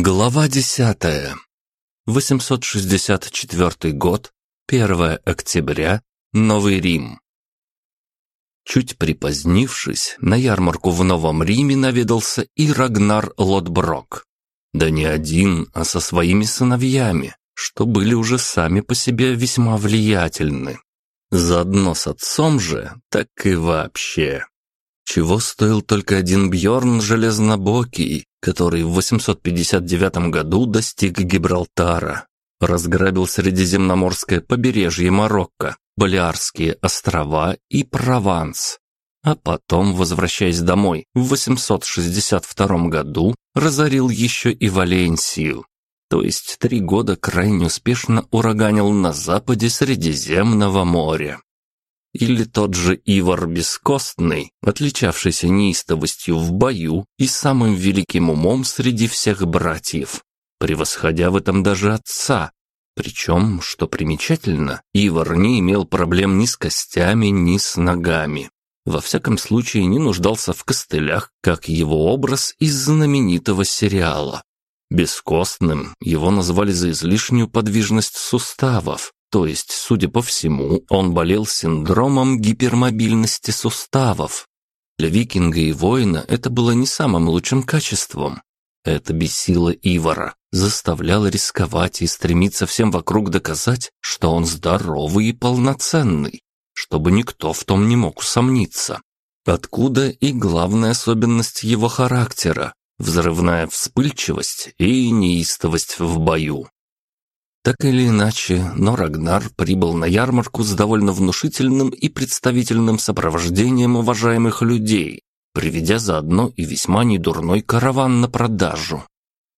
Глава десятая. 864 год, 1 октября, Новый Рим. Чуть припозднившись, на ярмарку в Новом Риме наведался и Рагнар Лотброк. Да не один, а со своими сыновьями, что были уже сами по себе весьма влиятельны. Заодно с отцом же, так и вообще. Чего стоил только один Бьорн Железнобокий, который в 859 году достиг Гибралтара, разграбил Средиземноморское побережье Марокко, Балиарские острова и Прованс. А потом, возвращаясь домой в 862 году, разорил еще и Валенсию. То есть три года крайне успешно ураганил на западе Средиземного моря. Или тот же Ивар Бескостный, отличавшийся неистовостью в бою и самым великим умом среди всех братьев, превосходя в этом даже отца. Причем, что примечательно, Ивар не имел проблем ни с костями, ни с ногами. Во всяком случае, не нуждался в костылях, как его образ из знаменитого сериала. Бескостным его назвали за излишнюю подвижность суставов, то есть, судя по всему, он болел синдромом гипермобильности суставов. Для викинга и воина это было не самым лучшим качеством. Это бесило Ивара, заставляло рисковать и стремиться всем вокруг доказать, что он здоровый и полноценный, чтобы никто в том не мог усомниться. Откуда и главная особенность его характера – взрывная вспыльчивость и неистовость в бою. Так или иначе, но Рагнар прибыл на ярмарку с довольно внушительным и представительным сопровождением уважаемых людей, приведя заодно и весьма недурной караван на продажу.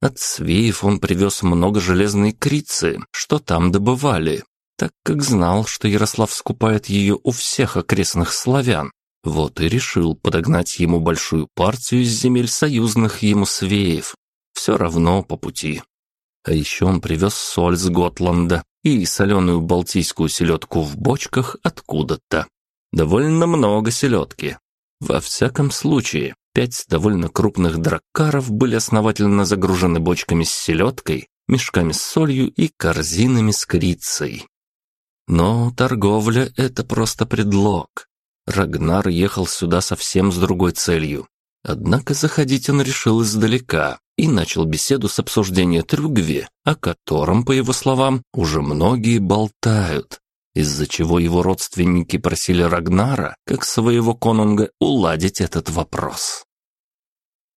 От свеев он привез много железной крицы, что там добывали, так как знал, что Ярослав скупает ее у всех окрестных славян. Вот и решил подогнать ему большую партию из земель союзных ему свеев. Все равно по пути. А еще он привез соль с Готланда и соленую балтийскую селедку в бочках откуда-то. Довольно много селедки. Во всяком случае, пять довольно крупных драккаров были основательно загружены бочками с селедкой, мешками с солью и корзинами с крицей. Но торговля — это просто предлог. Рагнар ехал сюда совсем с другой целью. Однако заходить он решил издалека, и начал беседу с обсуждения Трюгви, о котором, по его словам, уже многие болтают, из-за чего его родственники просили Рагнара, как своего конунга, уладить этот вопрос.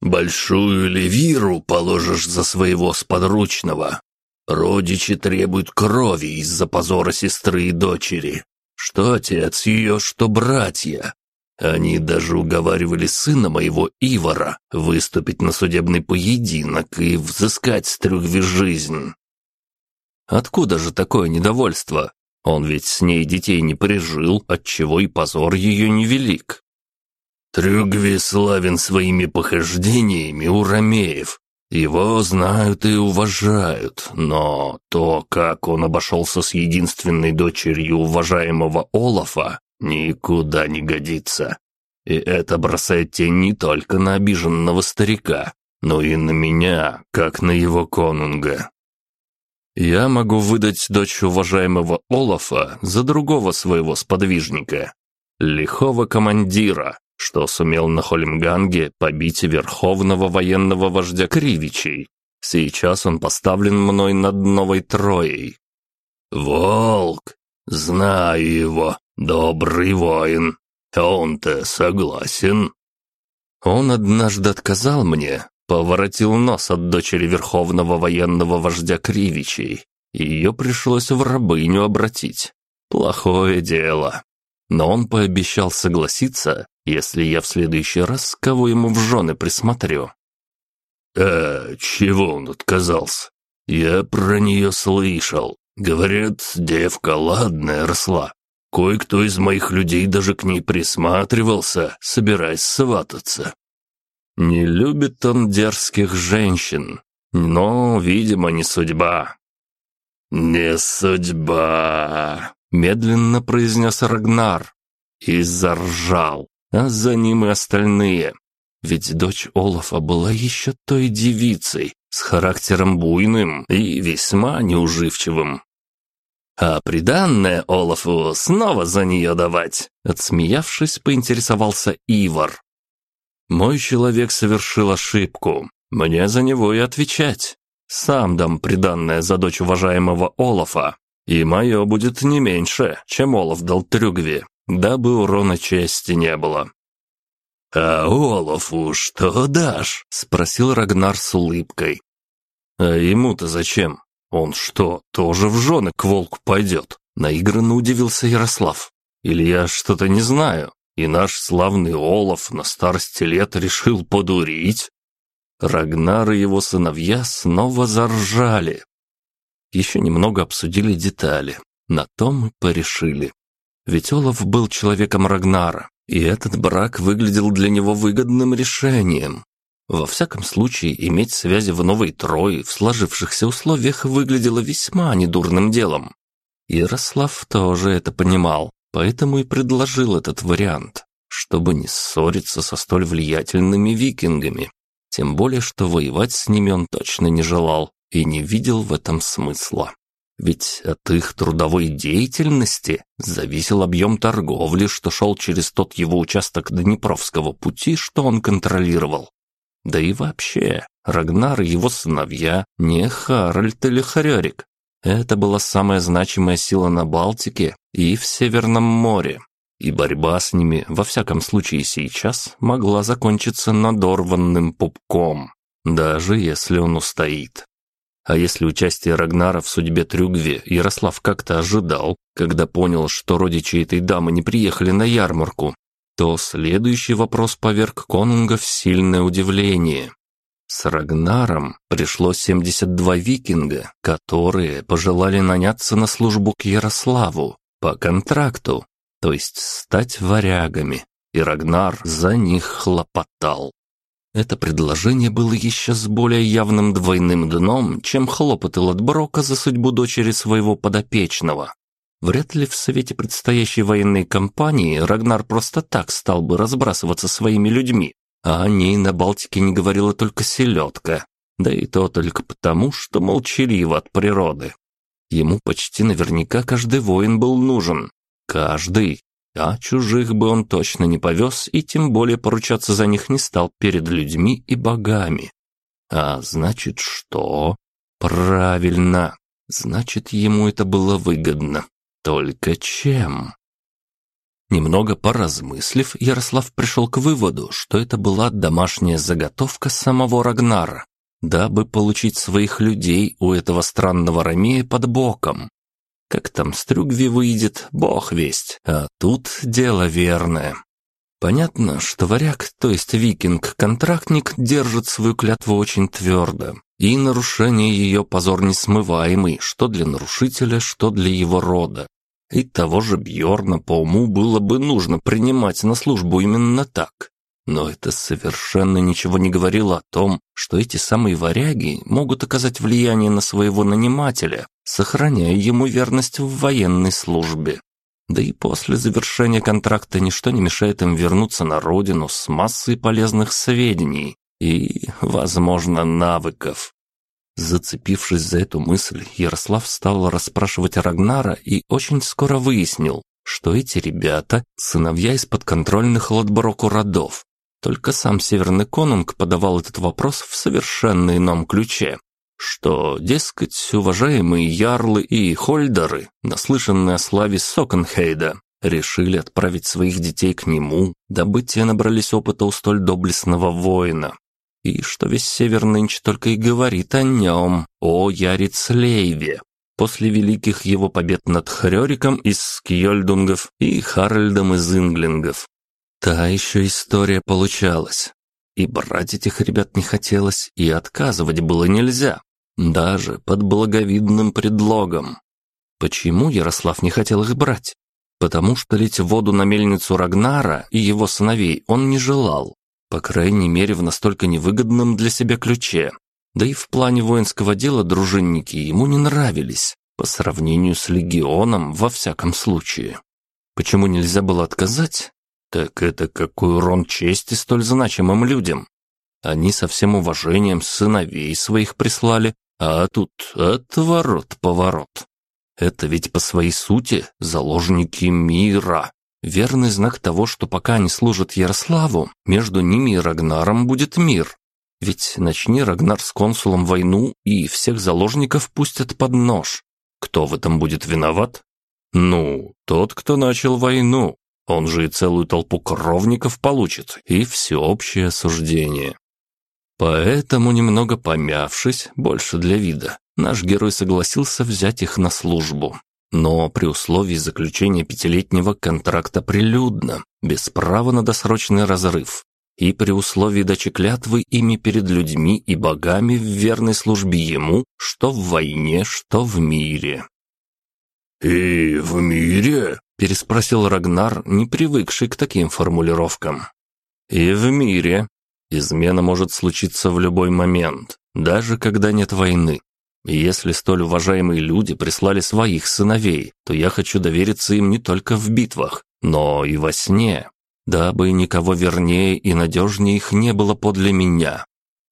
«Большую левиру положишь за своего сподручного. Родичи требуют крови из-за позора сестры и дочери. Что отец ее, что братья. Они даже уговаривали сына моего Ивара выступить на судебный поединок и взыскать с Трюгви жизнь. Откуда же такое недовольство? Он ведь с ней детей не прижил, отчего и позор ее невелик. Трюгви славен своими похождениями у ромеев. Его знают и уважают, но то, как он обошелся с единственной дочерью уважаемого Олафа, никуда не годится. И это бросает тень не только на обиженного старика, но и на меня, как на его конунга. Я могу выдать дочь уважаемого Олафа за другого своего сподвижника, лихого командира, что сумел на Холмганге побить верховного военного вождя Кривичей. Сейчас он поставлен мной над новой Троей. «Волк! Знаю его!» «Добрый воин. Он-то согласен». Он однажды отказал мне, поворотил нос от дочери верховного военного вождя Кривичей, ее пришлось в рабыню обратить. Плохое дело. Но он пообещал согласиться, если я в следующий раз кого ему в жены присмотрю. «А чего он отказался? Я про нее слышал. Говорят, девка ладная росла, Кое-кто из моих людей даже к ней присматривался, собираясь свататься. Не любит он дерзких женщин, но, видимо, не судьба. «Не судьба», — медленно произнес Рагнар и заржал, а за ним и остальные. Ведь дочь Олафа была еще той девицей с характером буйным и весьма неуживчивым. «А приданное Олафу снова за нее давать?» Отсмеявшись, поинтересовался Ивар. «Мой человек совершил ошибку. Мне за него и отвечать. Сам дам приданное за дочь уважаемого Олафа, и мое будет не меньше, чем Олаф дал Трюгве, дабы урона чести не было». «А Олафу что дашь?» — спросил Рагнар с улыбкой. «А ему-то зачем? «Он что, тоже в жены к волку пойдет?» Наигранно удивился Ярослав. «Или я что-то не знаю, и наш славный Олаф на старости лет решил подурить?» Рагнар и его сыновья снова заржали. Еще немного обсудили детали, на том и порешили. Ведь Олаф был человеком Рагнара, и этот брак выглядел для него выгодным решением. Во всяком случае, иметь связи в Новой Трое в сложившихся условиях выглядело весьма недурным делом. Ярослав тоже это понимал, поэтому и предложил этот вариант, чтобы не ссориться со столь влиятельными викингами. Тем более, что воевать с ними он точно не желал и не видел в этом смысла. Ведь от их трудовой деятельности зависел объем торговли, что шел через тот его участок Днепровского пути, что он контролировал. Да и вообще, Рагнар и его сыновья не Харальд или Харерик. Это была самая значимая сила на Балтике и в Северном море. И борьба с ними, во всяком случае сейчас, могла закончиться надорванным пупком, даже если он устоит. А если участие Рагнара в судьбе Трюгве Ярослав как-то ожидал, когда понял, что родичи этой дамы не приехали на ярмарку, то следующий вопрос поверг Конунга в сильное удивление. С Рагнаром пришло 72 викинга, которые пожелали наняться на службу к Ярославу по контракту, то есть стать варягами, и Рагнар за них хлопотал. Это предложение было еще с более явным двойным дном, чем хлопоты Ладброка за судьбу дочери своего подопечного. Вряд ли в совете предстоящей военной кампании Рагнар просто так стал бы разбрасываться своими людьми, а о ней на Балтике не говорила только селедка, да и то только потому, что молчаливо от природы. Ему почти наверняка каждый воин был нужен. Каждый. А чужих бы он точно не повез и тем более поручаться за них не стал перед людьми и богами. А значит что? Правильно. Значит, ему это было выгодно. Только чем? Немного поразмыслив, Ярослав пришел к выводу, что это была домашняя заготовка самого Рагнара, дабы получить своих людей у этого странного Ромея под боком. Как там с выйдет, бог весть, а тут дело верное. Понятно, что варяг, то есть викинг-контрактник, держит свою клятву очень твердо, и нарушение ее позор несмываемый, что для нарушителя, что для его рода. И того же Бьорна по уму было бы нужно принимать на службу именно так. Но это совершенно ничего не говорило о том, что эти самые варяги могут оказать влияние на своего нанимателя, сохраняя ему верность в военной службе. Да и после завершения контракта ничто не мешает им вернуться на родину с массой полезных сведений и, возможно, навыков. Зацепившись за эту мысль, Ярослав стал расспрашивать Рагнара и очень скоро выяснил, что эти ребята – сыновья из подконтрольных Лотброку родов. Только сам Северный Конунг подавал этот вопрос в совершенно ином ключе. Что, дескать, уважаемые ярлы и хольдеры, наслышанные о славе Сокенхейда, решили отправить своих детей к нему, дабы те набрались опыта у столь доблестного воина и что весь север нынче только и говорит о нем, о Ярицлейве. После великих его побед над Хрёриком из Скьёльдунгов и Харальдом из Инглингов. Та еще история получалась. И брать этих ребят не хотелось, и отказывать было нельзя. Даже под благовидным предлогом. Почему Ярослав не хотел их брать? Потому что лить воду на мельницу Рагнара и его сыновей он не желал. По крайней мере, в настолько невыгодном для себя ключе. Да и в плане воинского дела дружинники ему не нравились, по сравнению с легионом во всяком случае. Почему нельзя было отказать? Так это какой урон чести столь значимым людям. Они со всем уважением сыновей своих прислали, а тут отворот-поворот. Это ведь по своей сути заложники мира. Верный знак того, что пока они служат Ярославу, между ними и Рагнаром будет мир. Ведь начни Рагнар с консулом войну, и всех заложников пустят под нож. Кто в этом будет виноват? Ну, тот, кто начал войну. Он же и целую толпу кровников получит, и всеобщее осуждение. Поэтому, немного помявшись, больше для вида, наш герой согласился взять их на службу. Но при условии заключения пятилетнего контракта прилюдно, без права на досрочный разрыв, и при условии дачи клятвы ими перед людьми и богами в верной службе ему, что в войне, что в мире. «И в мире?» – переспросил Рагнар, не привыкший к таким формулировкам. «И в мире. Измена может случиться в любой момент, даже когда нет войны. И если столь уважаемые люди прислали своих сыновей, то я хочу довериться им не только в битвах, но и во сне, дабы никого вернее и надежнее их не было подле меня.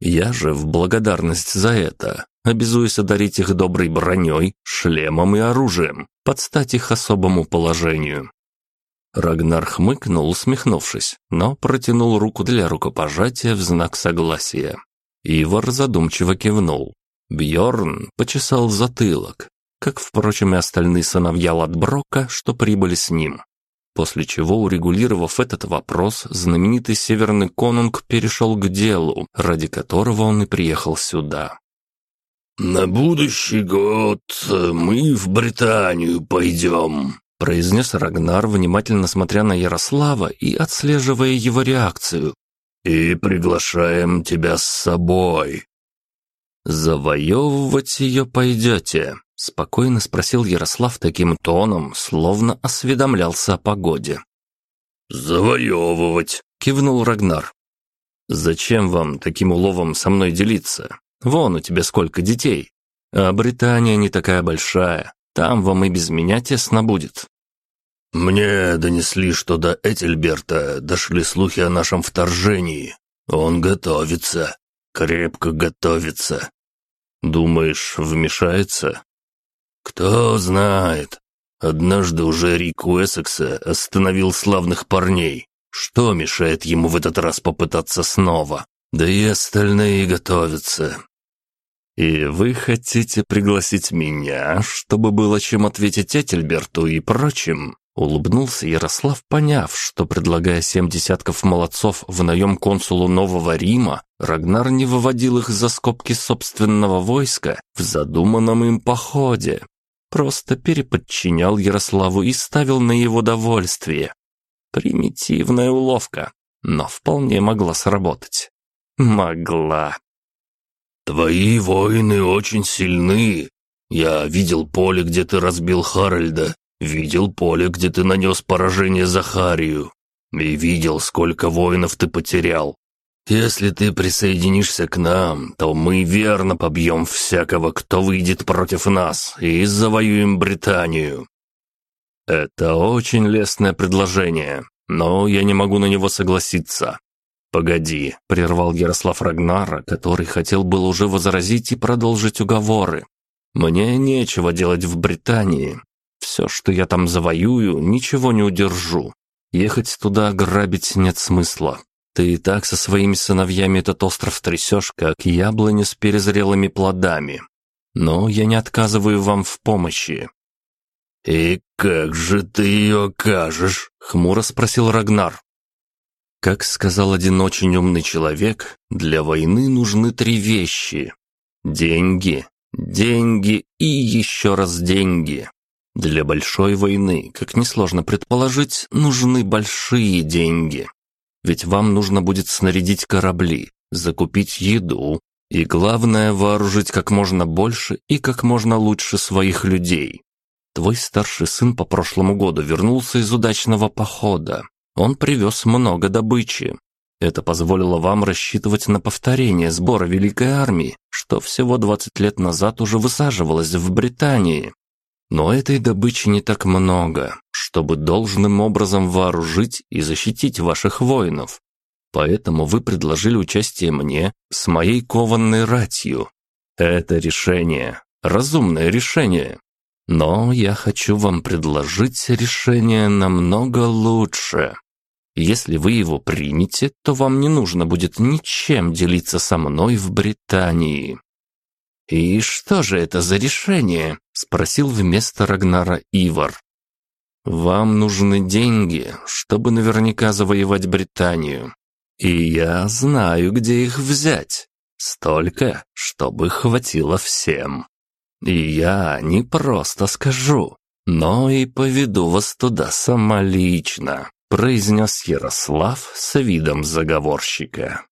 Я же в благодарность за это обязуюсь одарить их доброй броней, шлемом и оружием, подстать их особому положению. Рагнар хмыкнул, усмехнувшись, но протянул руку для рукопожатия в знак согласия. Ивар задумчиво кивнул. Бьорн почесал затылок, как, впрочем, и остальные сыновья Ладброка, что прибыли с ним. После чего, урегулировав этот вопрос, знаменитый северный конунг перешел к делу, ради которого он и приехал сюда. «На будущий год мы в Британию пойдем», произнес Рагнар, внимательно смотря на Ярослава и отслеживая его реакцию. «И приглашаем тебя с собой». «Завоевывать ее пойдете?» – спокойно спросил Ярослав таким тоном, словно осведомлялся о погоде. «Завоевывать», – кивнул Рагнар. «Зачем вам таким уловом со мной делиться? Вон у тебя сколько детей. А Британия не такая большая, там вам и без меня тесно будет». «Мне донесли, что до Этельберта дошли слухи о нашем вторжении. Он готовится, крепко готовится». «Думаешь, вмешается?» «Кто знает. Однажды уже Рик Уэссекса остановил славных парней. Что мешает ему в этот раз попытаться снова? Да и остальные готовятся. «И вы хотите пригласить меня, чтобы было чем ответить Этельберту и прочим?» Улыбнулся Ярослав, поняв, что, предлагая семь десятков молодцов в наем консулу Нового Рима, Рагнар не выводил их за скобки собственного войска в задуманном им походе. Просто переподчинял Ярославу и ставил на его довольствие. Примитивная уловка, но вполне могла сработать. Могла. «Твои воины очень сильны. Я видел поле, где ты разбил Харальда, видел поле, где ты нанес поражение Захарию, и видел, сколько воинов ты потерял. Если ты присоединишься к нам, то мы верно побьем всякого, кто выйдет против нас, и завоюем Британию». «Это очень лестное предложение, но я не могу на него согласиться. «Погоди», — прервал Ярослав Рагнара, который хотел было уже возразить и продолжить уговоры. «Мне нечего делать в Британии. Все, что я там завоюю, ничего не удержу. Ехать туда грабить нет смысла. Ты и так со своими сыновьями этот остров трясешь, как яблоню с перезрелыми плодами. Но я не отказываю вам в помощи». «И как же ты ее окажешь?» — хмуро спросил Рагнар. Как сказал один очень умный человек, для войны нужны три вещи. Деньги, деньги и еще раз деньги. Для большой войны, как несложно предположить, нужны большие деньги. Ведь вам нужно будет снарядить корабли, закупить еду и, главное, вооружить как можно больше и как можно лучше своих людей. Твой старший сын по прошлому году вернулся из удачного похода, он привез много добычи. Это позволило вам рассчитывать на повторение сбора Великой Армии, что всего 20 лет назад уже высаживалось в Британии. Но этой добычи не так много, чтобы должным образом вооружить и защитить ваших воинов. Поэтому вы предложили участие мне с моей кованной ратью. Это решение, разумное решение. Но я хочу вам предложить решение намного лучше. Если вы его примете, то вам не нужно будет ничем делиться со мной в Британии». «И что же это за решение?» – спросил вместо Рагнара Ивар. «Вам нужны деньги, чтобы наверняка завоевать Британию. И я знаю, где их взять. Столько, чтобы хватило всем. И я не просто скажу, но и поведу вас туда самолично произнес Ярослав с видом заговорщика.